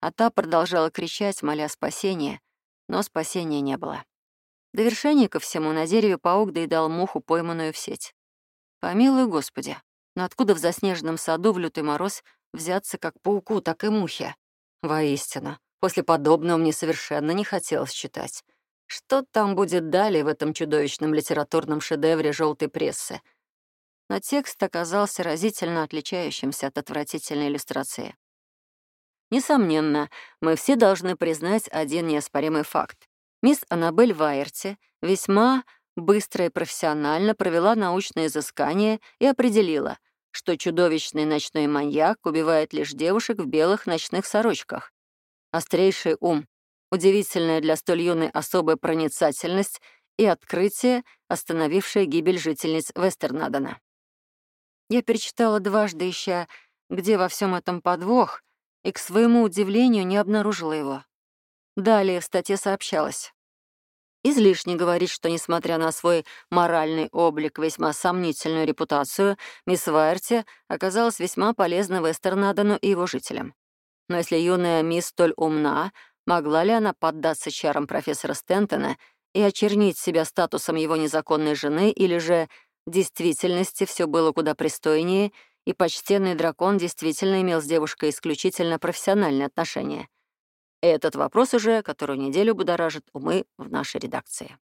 а та продолжала кричать, моля спасения, но спасения не было. Довершение ко всему на дереве паук доедал муху, пойманную в сеть. Помилуй Господи, но откуда в заснеженном саду в лютый мороз взяться как пауку, так и мухе? Воистину, после подобного мне совершенно не хотелось читать. Что там будет далее в этом чудовищном литературном шедевре желтой прессы? Но текст оказался разительно отличающимся от отвратительной иллюстрации. Несомненно, мы все должны признать один неоспоримый факт. Мисс Аннабель Вайерти весьма быстро и профессионально провела научное изыскание и определила, что чудовищный ночной маньяк убивает лишь девушек в белых ночных сорочках. Острейший ум, удивительная для столь юной особая проницательность и открытие, остановившее гибель жительниц Вестернадена. Я перечитала дважды, ища, где во всем этом подвох — и, к своему удивлению, не обнаружила его. Далее в статье сообщалось. Излишне говорить, что, несмотря на свой моральный облик, весьма сомнительную репутацию, мисс Вайерти оказалась весьма полезна Вестернадену и его жителям. Но если юная мисс столь умна, могла ли она поддаться чарам профессора Стентона и очернить себя статусом его незаконной жены, или же в действительности все было куда пристойнее — и почтенный дракон действительно имел с девушкой исключительно профессиональные отношения. Этот вопрос уже которую неделю будоражит умы в нашей редакции.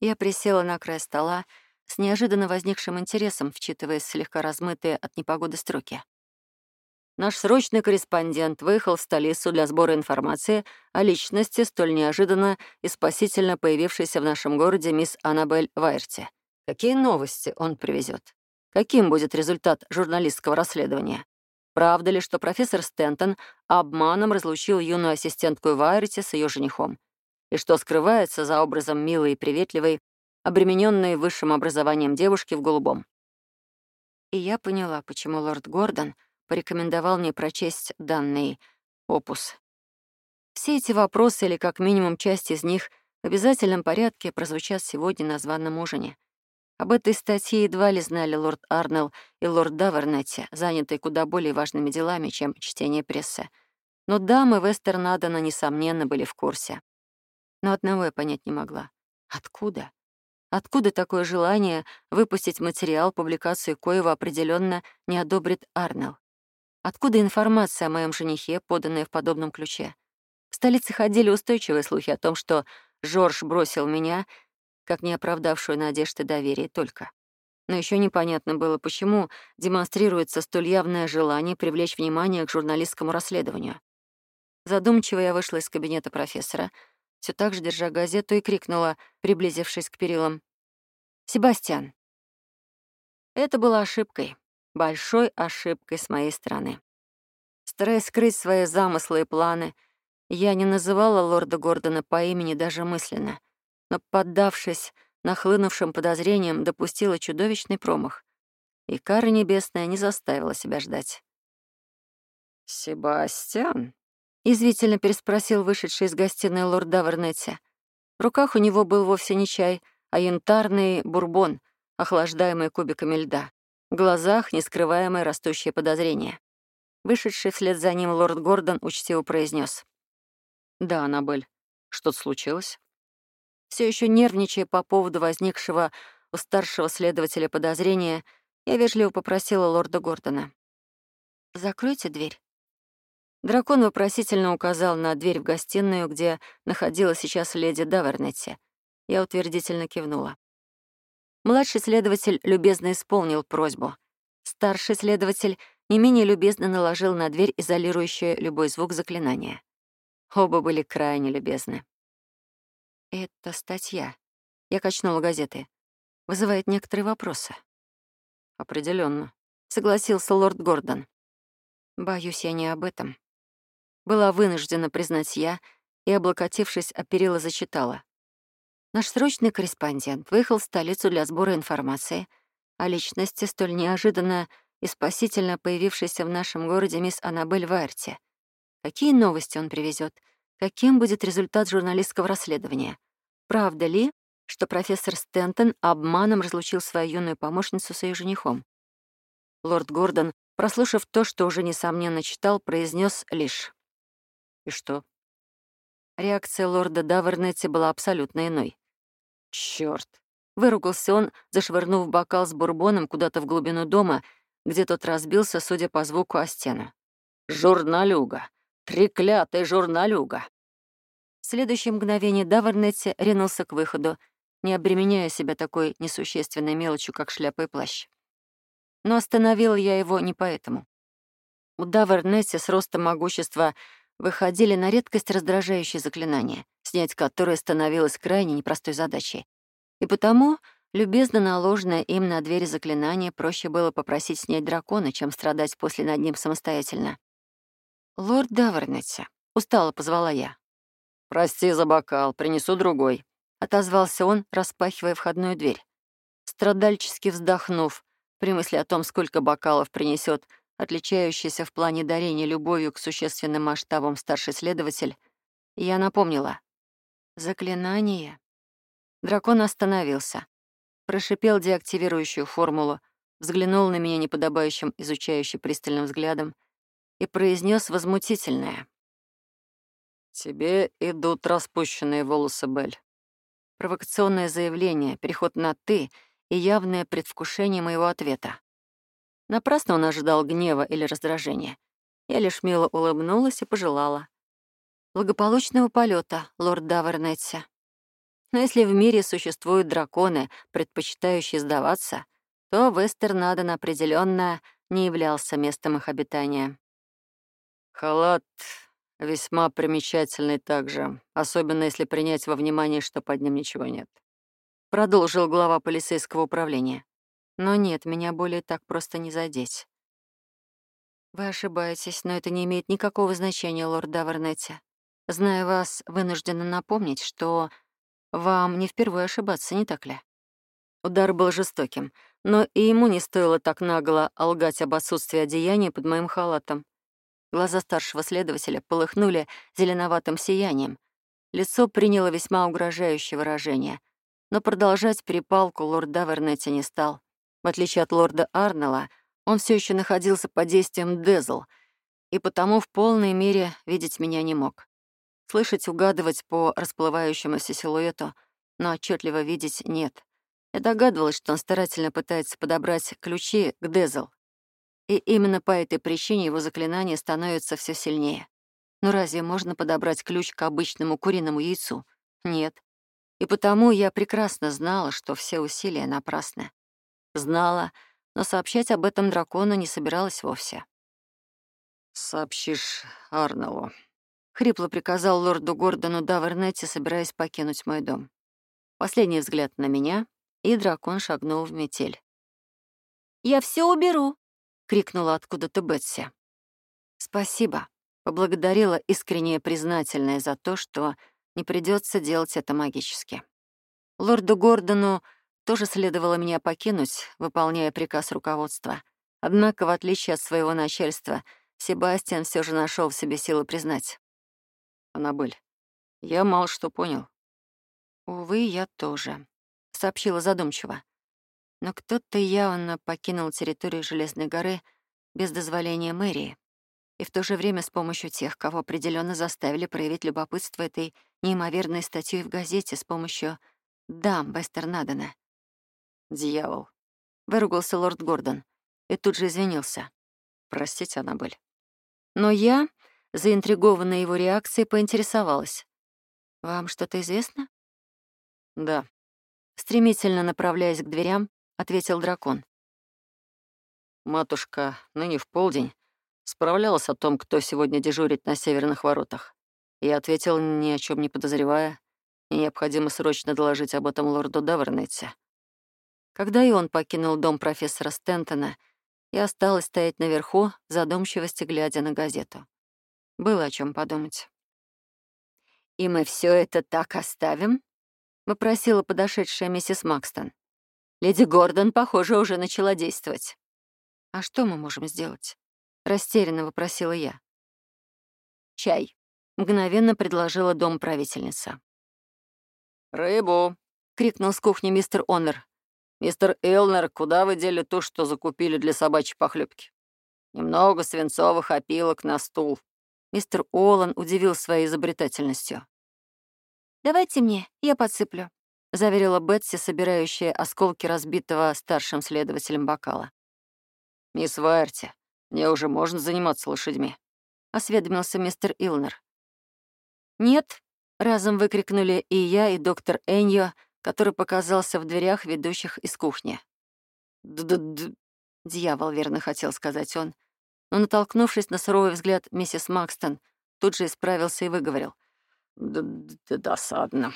Я присела на край стола с неожиданно возникшим интересом, вчитываясь слегка размытые от непогоды строки. Наш срочный корреспондент выехал в столицу для сбора информации о личности, столь неожиданно и спасительно появившейся в нашем городе мисс Аннабель Вайерти. Какие новости он привезет? Каким будет результат журналистского расследования? Правда ли, что профессор Стентон обманом разлучил юную ассистентку Вайрити с ее женихом? И что скрывается за образом милой и приветливой, обремененной высшим образованием девушки в голубом? И я поняла, почему лорд Гордон порекомендовал мне прочесть данный опус. Все эти вопросы, или как минимум часть из них, в обязательном порядке прозвучат сегодня на званом ужине. Об этой статье едва ли знали лорд Арнелл и лорд Давернетти, занятые куда более важными делами, чем чтение прессы. Но дамы Вестернадена, несомненно, были в курсе. Но одного я понять не могла. Откуда? Откуда такое желание выпустить материал, публикацию коего определенно не одобрит Арнелл? Откуда информация о моем женихе, поданная в подобном ключе? В столице ходили устойчивые слухи о том, что Жорж бросил меня, как не оправдавшую надежды доверие только. Но еще непонятно было, почему демонстрируется столь явное желание привлечь внимание к журналистскому расследованию. Задумчиво я вышла из кабинета профессора, все так же держа газету, и крикнула, приблизившись к перилам. «Себастьян!» Это было ошибкой, большой ошибкой с моей стороны. Стараясь скрыть свои замыслы и планы, я не называла лорда Гордона по имени даже мысленно, но, поддавшись нахлынувшим подозрением, допустила чудовищный промах. И кара небесная не заставила себя ждать. «Себастьян?» — извительно переспросил вышедший из гостиной лорд Давернетти. В руках у него был вовсе не чай, а янтарный бурбон, охлаждаемый кубиками льда. В глазах нескрываемое растущее подозрение. Вышедший вслед за ним лорд Гордон учтиво произнес: «Да, Аннабель, что-то случилось?» Все еще нервничая по поводу возникшего у старшего следователя подозрения, я вежливо попросила лорда Гордона. «Закройте дверь». Дракон вопросительно указал на дверь в гостиную, где находилась сейчас леди Давернетти. Я утвердительно кивнула. Младший следователь любезно исполнил просьбу. Старший следователь не менее любезно наложил на дверь изолирующее любой звук заклинания. Оба были крайне любезны. «Это статья», — я качнула газеты, — «вызывает некоторые вопросы». Определенно, согласился лорд Гордон. «Боюсь, я не об этом». Была вынуждена признать я и, облокотившись, о перила зачитала. Наш срочный корреспондент выехал в столицу для сбора информации о личности, столь неожиданно и спасительно появившейся в нашем городе мисс Аннабель Вайерти. Какие новости он привезет? Каким будет результат журналистского расследования. Правда ли, что профессор Стентон обманом разлучил свою юную помощницу с ее женихом? Лорд Гордон, прослушав то, что уже несомненно читал, произнес лишь «И что?» Реакция лорда Давернетти была абсолютно иной. «Чёрт!» — выругался он, зашвырнув бокал с бурбоном куда-то в глубину дома, где тот разбился, судя по звуку, о стену. «Журналюга! Треклятый журналюга!» В следующее мгновение Давернетти ринулся к выходу, не обременяя себя такой несущественной мелочью, как шляпа и плащ. Но остановил я его не поэтому. У Давернетти с ростом могущества выходили на редкость раздражающие заклинания, снять которые становилось крайне непростой задачей. И потому любезно наложенное им на двери заклинание проще было попросить снять дракона, чем страдать после над ним самостоятельно. «Лорд Давернетти», — устало позвала я. «Прости за бокал, принесу другой», — отозвался он, распахивая входную дверь. Страдальчески вздохнув, при мысли о том, сколько бокалов принесет отличающийся в плане дарения любовью к существенным масштабам старший следователь, я напомнила. «Заклинание». Дракон остановился, прошипел деактивирующую формулу, взглянул на меня неподобающим, изучающим пристальным взглядом и произнес возмутительное. «Тебе идут распущенные волосы, Бель». Провокационное заявление, переход на «ты» и явное предвкушение моего ответа. Напрасно он ожидал гнева или раздражения. Я лишь мило улыбнулась и пожелала. Благополучного полета, лорд Давернетти. Но если в мире существуют драконы, предпочитающие сдаваться, то Вестернаден определенно не являлся местом их обитания. Халат весьма примечательный также, особенно если принять во внимание, что под ним ничего нет. Продолжил глава полицейского управления. Но нет, меня более так просто не задеть. Вы ошибаетесь, но это не имеет никакого значения, лорд Давернетти. Зная вас, вынуждена напомнить, что вам не впервые ошибаться, не так ли? Удар был жестоким, но и ему не стоило так нагло лгать об отсутствии одеяния под моим халатом. Глаза старшего следователя полыхнули зеленоватым сиянием. Лицо приняло весьма угрожающее выражение. Но продолжать перепалку лорд Давернетти не стал. В отличие от лорда Арнелла, он все еще находился под действием Дезл, и потому в полной мере видеть меня не мог. Слышать, угадывать по расплывающемуся силуэту, но отчетливо видеть нет. Я догадывалась, что он старательно пытается подобрать ключи к Дезл, и именно по этой причине его заклинание становится все сильнее. Но разве можно подобрать ключ к обычному куриному яйцу? Нет. И потому я прекрасно знала, что все усилия напрасны. Знала, но сообщать об этом дракону не собиралась вовсе. «Сообщишь Арнеллу», — хрипло приказал лорду Гордону Давернетти, собираясь покинуть мой дом. Последний взгляд на меня, и дракон шагнул в метель. «Я все уберу!» — крикнула откуда-то Бетси. «Спасибо», — поблагодарила искренне признательная за то, что не придется делать это магически. Лорду Гордону тоже следовало меня покинуть, выполняя приказ руководства. Однако, в отличие от своего начальства, Себастьян все же нашел в себе силы признать. «Аннабель, я мало что понял». «Увы, я тоже», — сообщила задумчиво. Но кто-то явно покинул территорию Железной горы без дозволения мэрии. И в то же время с помощью тех, кого определенно заставили проявить любопытство этой неимоверной статьей в газете с помощью дам Вестернадена. «Дьявол», — выругался лорд Гордон и тут же извинился. «Простите, Аннабель». Но я, заинтригованная его реакцией, поинтересовалась. «Вам что-то известно?» «Да». Стремительно направляясь к дверям, ответил дракон. Матушка ныне в полдень справлялась о том, кто сегодня дежурит на северных воротах. Я ответил, ни о чем не подозревая, необходимо срочно доложить об этом лорду Давернете. Когда и он покинул дом профессора Стентона, я осталась стоять наверху, в задумчивости глядя на газету. Было о чем подумать. «И мы все это так оставим?» — попросила подошедшая миссис Макстон. Леди Гордон, похоже, уже начала действовать. «А что мы можем сделать?» — растерянно вопросила я. «Чай», — мгновенно предложила дом правительница. «Рыбу!» — крикнул с кухни мистер Оннер. «Мистер Элнер, куда вы дели то, что закупили для собачьей похлебки? Немного свинцовых опилок на стул». Мистер Олан удивил своей изобретательностью. «Давайте мне, я подсыплю», — заверила Бетси, собирающая осколки разбитого старшим следователем бокала. «Мисс Вайерти, мне уже можно заниматься лошадьми», — осведомился мистер Илнер. «Нет», — разом выкрикнули и я, и доктор Эньо, который показался в дверях, ведущих из кухни. «Д-д-д...» — дьявол, верно хотел сказать он, но, натолкнувшись на суровый взгляд миссис Макстон, тут же исправился и выговорил. «Д-д-досадно».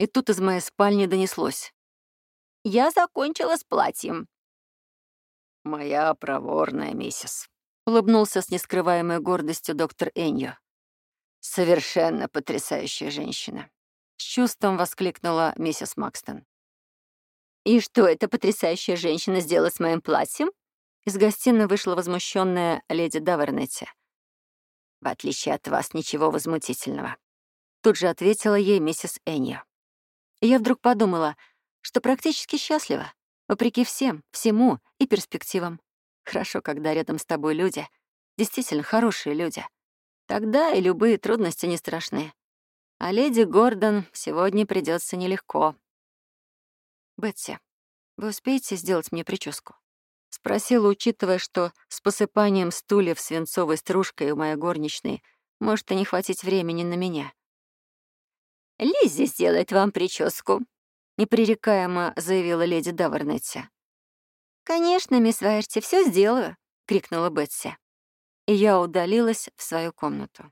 И тут из моей спальни донеслось. «Я закончила с платьем». «Моя проворная миссис», — улыбнулся с нескрываемой гордостью доктор Эньо. «Совершенно потрясающая женщина», — с чувством воскликнула миссис Макстон. «И что эта потрясающая женщина сделала с моим платьем?» Из гостиной вышла возмущенная леди Давернетти. «В отличие от вас, ничего возмутительного», — тут же ответила ей миссис Эньо. Я вдруг подумала, что практически счастлива, вопреки всем, всему и перспективам. Хорошо, когда рядом с тобой люди, действительно хорошие люди. Тогда и любые трудности не страшны. А леди Гордон сегодня придется нелегко. «Бетси, вы успеете сделать мне прическу?» Спросила, учитывая, что с посыпанием стульев свинцовой стружкой у моей горничной может и не хватить времени на меня. Лиззи сделает вам прическу», — непререкаемо заявила леди Давернетти. «Конечно, мисс Вайерти, все сделаю», — крикнула Бетси. И я удалилась в свою комнату.